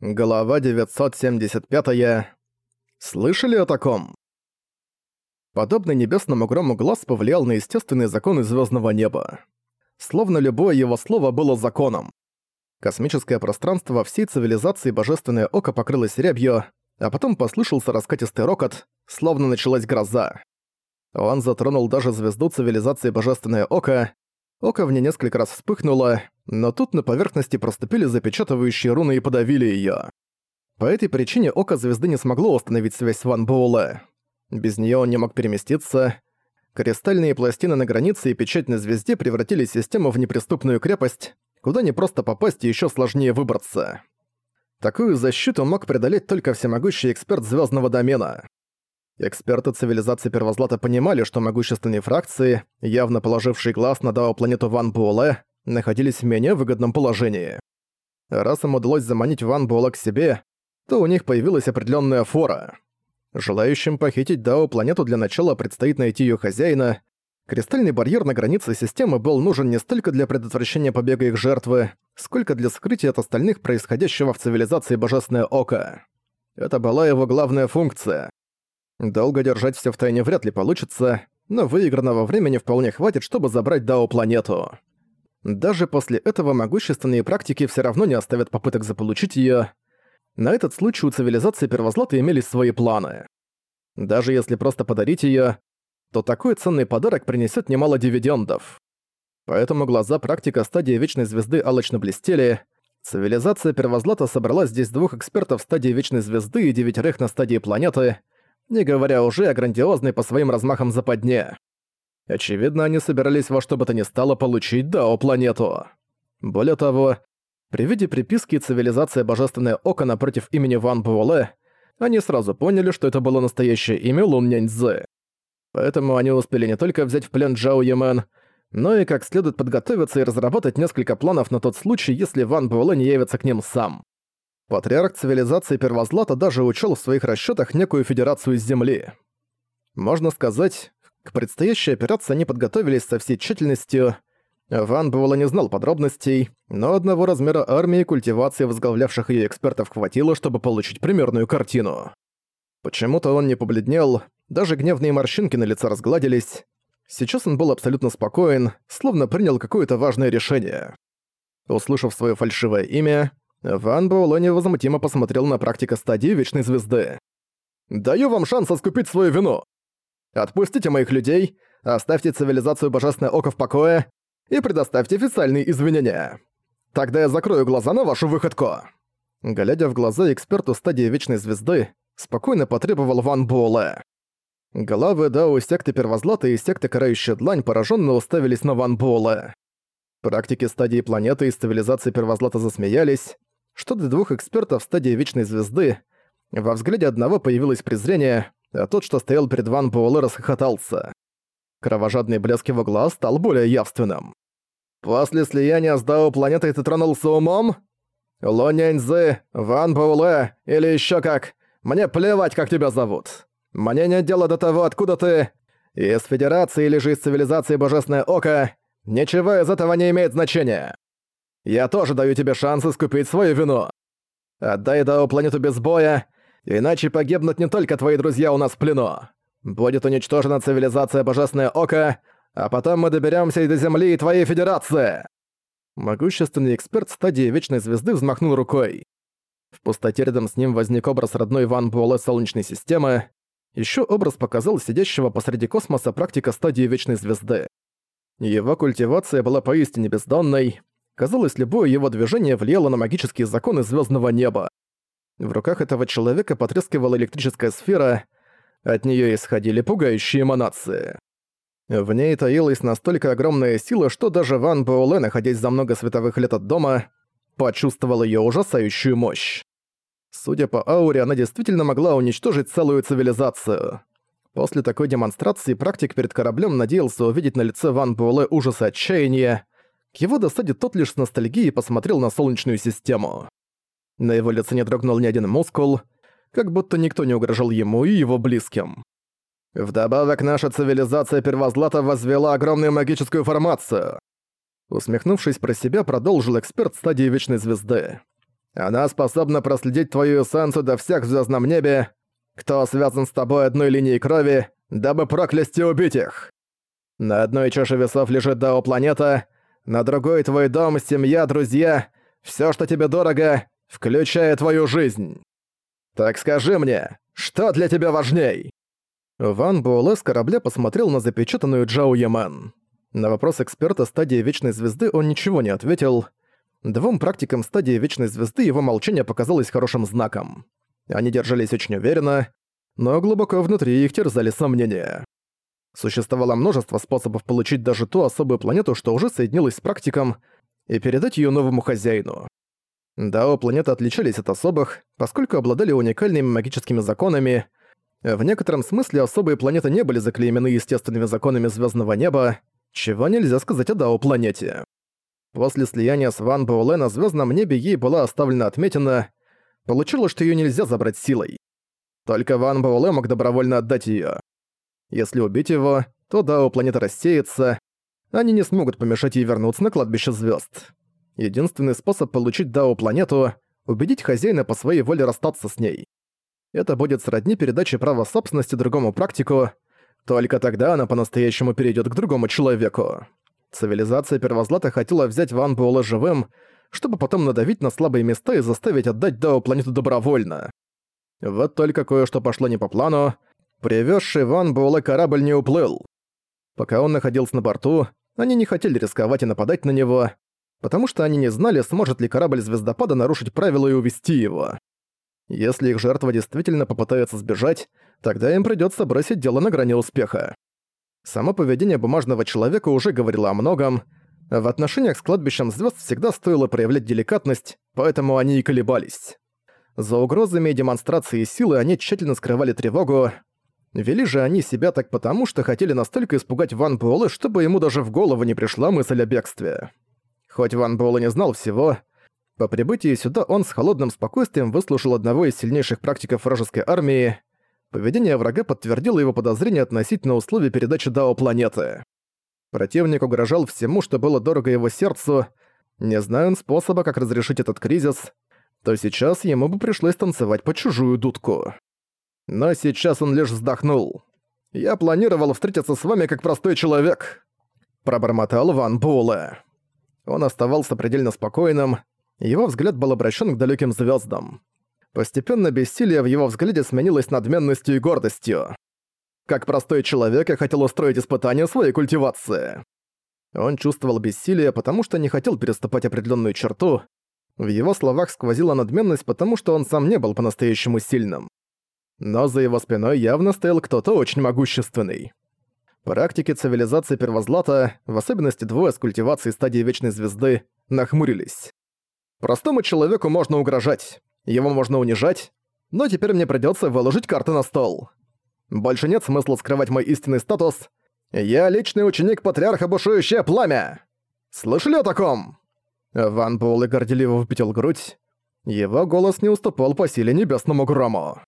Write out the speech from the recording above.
Глава 975. -я. Слышали о таком? Подобный небесному грому глаз повлиял на естественные законы звездного неба. Словно любое его слово было законом. Космическое пространство во всей цивилизации Божественное Око покрылось рябью, а потом послышался раскатистый рокот, словно началась гроза. Он затронул даже звезду цивилизации Божественное Око. Око в ней несколько раз вспыхнуло, но тут на поверхности проступили запечатывающие руны и подавили её. По этой причине Око Звезды не смогло установить связь с Ван Буэлэ. Без неё он не мог переместиться. Кристальные пластины на границе и печать на звезде превратили систему в неприступную крепость, куда не просто попасть и ещё сложнее выбраться. Такую защиту мог преодолеть только всемогущий эксперт звёздного домена. Эксперты цивилизации Первозлата понимали, что могущественные фракции, явно положившие глаз на Дао-планету Ван Буэлэ, находились в менее выгодном положении. Раз им удалось заманить Ван Буэлла к себе, то у них появилась определенная фора. Желающим похитить Дао-планету для начала предстоит найти ее хозяина. Кристальный барьер на границе системы был нужен не столько для предотвращения побега их жертвы, сколько для скрытия от остальных происходящего в цивилизации Божественное Око. Это была его главная функция. Долго держать все в тайне вряд ли получится, но выигранного времени вполне хватит, чтобы забрать Дао-планету. Даже после этого могущественные практики все равно не оставят попыток заполучить ее. На этот случай у цивилизации Первозлата имелись свои планы. Даже если просто подарить ее, то такой ценный подарок принесет немало дивидендов. Поэтому глаза практика стадии Вечной Звезды алочно блестели. Цивилизация Первозлата собрала здесь двух экспертов стадии Вечной Звезды и девятерых на стадии планеты, не говоря уже о грандиозной по своим размахам западне. Очевидно, они собирались во что бы то ни стало получить Дао-планету. Более того, при виде приписки «Цивилизация Божественное Око» напротив имени Ван Буэлэ, они сразу поняли, что это было настоящее имя Лун Няньцзы. Поэтому они успели не только взять в плен Джао Ямен, но и как следует подготовиться и разработать несколько планов на тот случай, если Ван Буэлэ не явится к ним сам. Патриарх цивилизации Первозлата даже учел в своих расчетах некую федерацию из Земли. Можно сказать, к предстоящей операции они подготовились со всей тщательностью. Ван Буэлла не знал подробностей, но одного размера армии и культивации возглавлявших ее экспертов хватило, чтобы получить примерную картину. Почему-то он не побледнел, даже гневные морщинки на лице разгладились. Сейчас он был абсолютно спокоен, словно принял какое-то важное решение. Услышав свое фальшивое имя, Ван Буэлло невозмутимо посмотрел на практика стадии Вечной Звезды. «Даю вам шанс искупить свою вину. Отпустите моих людей, оставьте цивилизацию Божественное Око в покое и предоставьте официальные извинения. Тогда я закрою глаза на вашу выходку». Глядя в глаза эксперту стадии Вечной Звезды, спокойно потребовал Ван Буэлэ. Главы Дао секты Первозлата и секты Карающая Длань пораженно уставились на Ван Буэлэ. Практики стадии планеты и цивилизации Первозлата засмеялись. Что для двух экспертов стадии Вечной Звезды, во взгляде одного появилось презрение, а тот, что стоял перед Ван Буэлэ, расхохотался. Кровожадный блеск его глаз стал более явственным. «После слияния с Дао планетой ты тронулся умом? Ло Няньзы, Ван Буэлэ или еще как? Мне плевать, как тебя зовут. Мне нет дела до того, откуда ты. Из Федерации или же из Цивилизации Божественное Око. Ничего из этого не имеет значения. Я тоже даю тебе шанс искупить свою вину. Отдай Дао планету без боя, Иначе погибнут не только твои друзья у нас в плену. Будет уничтожена цивилизация Божественное Око, а потом мы доберемся и до Земли, и твоей Федерации!» Могущественный эксперт стадии Вечной Звезды взмахнул рукой. В пустоте рядом с ним возник образ родной Ван Буэлэ Солнечной системы. Еще образ показал сидящего посреди космоса практика стадии Вечной Звезды. Его культивация была поистине бездонной. Казалось, любое его движение влияло на магические законы звездного неба. В руках этого человека потрескивала электрическая сфера, от нее исходили пугающие эманации. В ней таилась настолько огромная сила, что даже Ван Буэлэ, находясь за много световых лет от дома, почувствовал ее ужасающую мощь. Судя по ауре, она действительно могла уничтожить целую цивилизацию. После такой демонстрации практик перед кораблем надеялся увидеть на лице Ван Буэлэ ужас и отчаяние. К его досаде тот лишь с ностальгией посмотрел на Солнечную систему. На его лице не дрогнул ни один мускул, как будто никто не угрожал ему и его близким. «Вдобавок наша цивилизация Первозлата возвела огромную магическую формацию», Усмехнувшись про себя, продолжил эксперт стадии Вечной Звезды. Она способна проследить твою эссенцию до всех в звездном небе, кто связан с тобой одной линией крови, дабы проклясть и убить их. На одной чаше весов лежит Дао-планета, на другой твой дом, семья, друзья, все, что тебе дорого, включая твою жизнь. Так скажи мне, что для тебя важней?» Ван Буэлэ с корабля посмотрел на запечатанную Джао Ямен. На вопрос эксперта стадии Вечной Звезды он ничего не ответил. Двум практикам стадии Вечной Звезды его молчание показалось хорошим знаком. Они держались очень уверенно, но глубоко внутри их терзали сомнения. Существовало множество способов получить даже ту особую планету, что уже соединилась с практиком, и передать ее новому хозяину. Дао планеты отличались от особых, поскольку обладали уникальными магическими законами. В некотором смысле особые планеты не были заклеймены естественными законами звездного неба, чего нельзя сказать о Дао планете. После слияния с Ван Буэлэ на звездном небе ей была оставлена отметина, получилось, что ее нельзя забрать силой. Только Ван Буэлэ мог добровольно отдать ее. Если убить его, то Дао планета рассеется, они не смогут помешать ей вернуться на кладбище звезд. Единственный способ получить Дао-планету — убедить хозяина по своей воле расстаться с ней. Это будет сродни передаче права собственности другому практику, только тогда она по-настоящему перейдет к другому человеку. Цивилизация Первозлата хотела взять Ван Буэлэ живым, чтобы потом надавить на слабые места и заставить отдать Дао-планету добровольно. Вот только кое-что пошло не по плану. Привезший Ван Буэлэ корабль не уплыл. Пока он находился на борту, они не хотели рисковать и нападать на него, потому что они не знали, сможет ли корабль звездопада нарушить правила и увести его. Если их жертва действительно попытается сбежать, тогда им придётся бросить дело на грани успеха. Само поведение бумажного человека уже говорило о многом. В отношениях с кладбищем звезд всегда стоило проявлять деликатность, поэтому они и колебались. За угрозами и демонстрацией силы они тщательно скрывали тревогу. Вели же они себя так потому, что хотели настолько испугать Ван Буэлэ, чтобы ему даже в голову не пришла мысль о бегстве. Хоть Ван Буэлэ не знал всего, по прибытии сюда он с холодным спокойствием выслушал одного из сильнейших практиков вражеской армии. Поведение врага подтвердило его подозрения относительно условий передачи Дао планеты. Противник угрожал всему, что было дорого его сердцу. Не зная он способа, как разрешить этот кризис, то сейчас ему бы пришлось танцевать по чужую дудку. Но сейчас он лишь вздохнул. «Я планировал встретиться с вами как простой человек», — пробормотал Ван Буэлэ. Он оставался предельно спокойным, его взгляд был обращен к далеким звездам. Постепенно бессилие в его взгляде сменилось надменностью и гордостью. Как простой человек я хотел устроить испытание своей культивации. Он чувствовал бессилие, потому что не хотел переступать определенную черту. В его словах сквозила надменность, потому что он сам не был по-настоящему сильным. Но за его спиной явно стоял кто-то очень могущественный. Практики цивилизации Первозлата, в особенности двое с культивацией стадии Вечной Звезды, нахмурились. Простому человеку можно угрожать, его можно унижать, но теперь мне придётся выложить карты на стол. Больше нет смысла скрывать мой истинный статус. Я личный ученик патриарха Бушующее Пламя! Слышали о таком?» Ван Буэлэ горделиво выпятил грудь. Его голос не уступал по силе небесному грому.